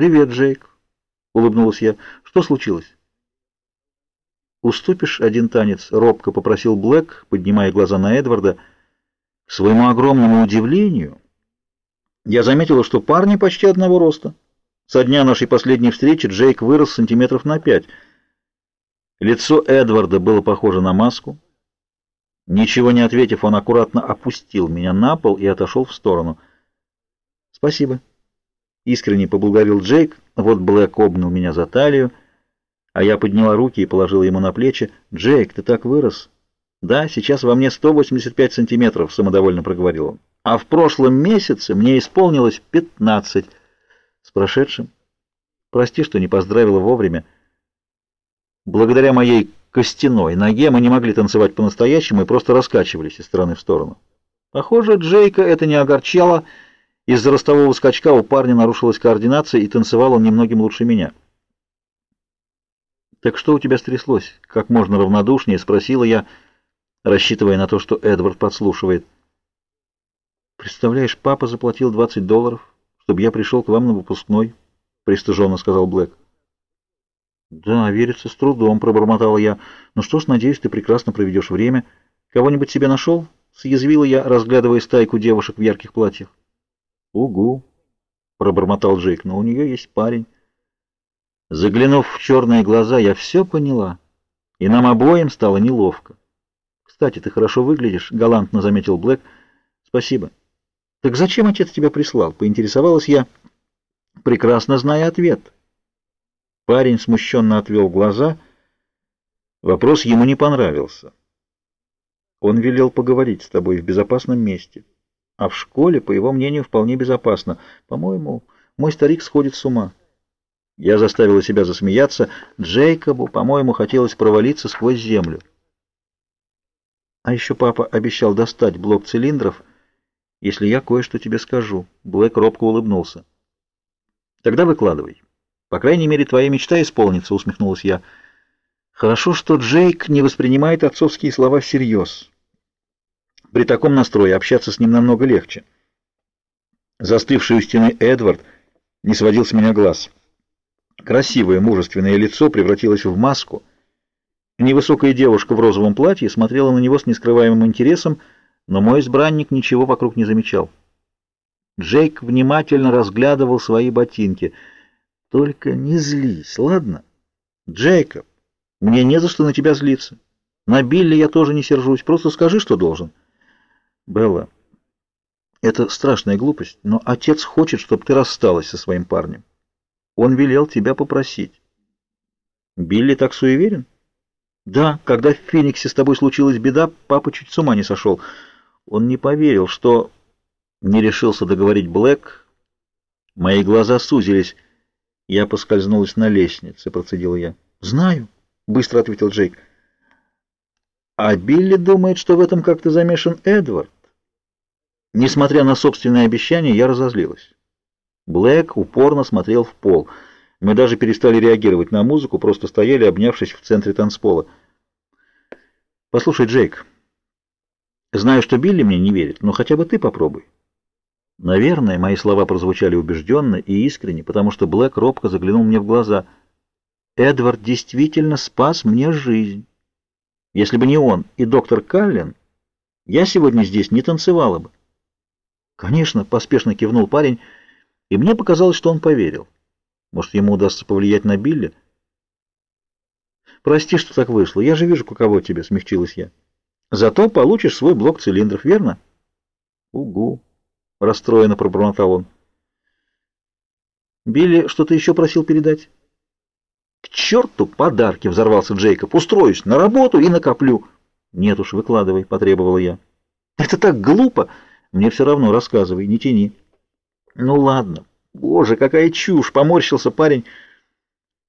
«Привет, Джейк», — улыбнулась я. «Что случилось?» «Уступишь один танец?» — робко попросил Блэк, поднимая глаза на Эдварда. К своему огромному удивлению, я заметила, что парни почти одного роста. Со дня нашей последней встречи Джейк вырос сантиметров на пять. Лицо Эдварда было похоже на маску. Ничего не ответив, он аккуратно опустил меня на пол и отошел в сторону. «Спасибо», — искренне поблагодарил Джейк. Вот Блэк обнял меня за талию, а я подняла руки и положила ему на плечи. «Джейк, ты так вырос!» «Да, сейчас во мне 185 сантиметров», — самодовольно проговорил он. «А в прошлом месяце мне исполнилось 15. С прошедшим. Прости, что не поздравила вовремя. Благодаря моей костяной ноге мы не могли танцевать по-настоящему и просто раскачивались из стороны в сторону. Похоже, Джейка это не огорчало. Из-за ростового скачка у парня нарушилась координация, и танцевал он немногим лучше меня. «Так что у тебя стряслось?» — как можно равнодушнее спросила я, — рассчитывая на то, что Эдвард подслушивает. «Представляешь, папа заплатил 20 долларов, чтобы я пришел к вам на выпускной», — пристыженно сказал Блэк. «Да, верится с трудом», — пробормотала я. «Ну что ж, надеюсь, ты прекрасно проведешь время. Кого-нибудь себе нашел?» — съязвила я, разглядывая стайку девушек в ярких платьях. «Угу», — пробормотал Джейк, — «но у нее есть парень». Заглянув в черные глаза, я все поняла, и нам обоим стало неловко. «Кстати, ты хорошо выглядишь», — галантно заметил Блэк. «Спасибо». «Так зачем отец тебя прислал?» — поинтересовалась я, прекрасно зная ответ. Парень смущенно отвел глаза. Вопрос ему не понравился. Он велел поговорить с тобой в безопасном месте. А в школе, по его мнению, вполне безопасно. По-моему, мой старик сходит с ума. Я заставила себя засмеяться. Джейкобу, по-моему, хотелось провалиться сквозь землю. А еще папа обещал достать блок цилиндров, если я кое-что тебе скажу. Блэк робко улыбнулся. Тогда выкладывай. По крайней мере, твоя мечта исполнится, усмехнулась я. Хорошо, что Джейк не воспринимает отцовские слова всерьез. При таком настрое общаться с ним намного легче. Застывший у стены Эдвард не сводил с меня глаз. Красивое, мужественное лицо превратилось в маску — Невысокая девушка в розовом платье смотрела на него с нескрываемым интересом, но мой избранник ничего вокруг не замечал. Джейк внимательно разглядывал свои ботинки. «Только не злись, ладно? Джейкоб, мне не за что на тебя злиться. На Билли я тоже не сержусь, просто скажи, что должен». «Белла, это страшная глупость, но отец хочет, чтобы ты рассталась со своим парнем. Он велел тебя попросить». «Билли так суеверен?» Да, когда в Фениксе с тобой случилась беда, папа чуть с ума не сошел. Он не поверил, что... Не решился договорить Блэк. Мои глаза сузились. Я поскользнулась на лестнице, процедила я. Знаю, быстро ответил Джейк. А Билли думает, что в этом как-то замешан Эдвард. Несмотря на собственные обещания, я разозлилась. Блэк упорно смотрел в пол — мы даже перестали реагировать на музыку, просто стояли, обнявшись в центре танцпола. «Послушай, Джейк, знаю, что Билли мне не верит, но хотя бы ты попробуй». Наверное, мои слова прозвучали убежденно и искренне, потому что Блэк робко заглянул мне в глаза. «Эдвард действительно спас мне жизнь. Если бы не он и доктор Каллен, я сегодня здесь не танцевала бы». «Конечно», — поспешно кивнул парень, и мне показалось, что он поверил. Может, ему удастся повлиять на Билли? Прости, что так вышло. Я же вижу, каково тебе, смягчилась я. Зато получишь свой блок цилиндров, верно? Угу, расстроенно пробормотал он. Билли что-то еще просил передать? К черту подарки, взорвался Джейкоб. Устроюсь на работу и накоплю. Нет уж, выкладывай, потребовала я. Это так глупо. Мне все равно, рассказывай, не тяни. Ну ладно, Боже, какая чушь! Поморщился парень.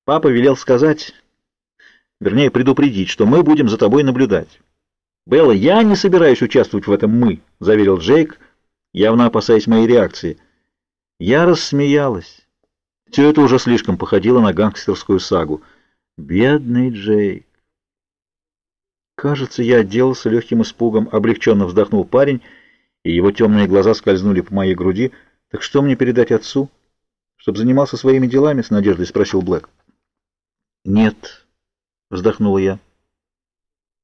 Папа велел сказать, вернее предупредить, что мы будем за тобой наблюдать. Белла, я не собираюсь участвовать в этом «мы», — заверил Джейк, явно опасаясь моей реакции. Я рассмеялась. Все это уже слишком походило на гангстерскую сагу. Бедный Джейк. Кажется, я отделался легким испугом, облегченно вздохнул парень, и его темные глаза скользнули по моей груди. «Так что мне передать отцу?» «Чтоб занимался своими делами?» — с надеждой спросил Блэк. «Нет», — вздохнула я.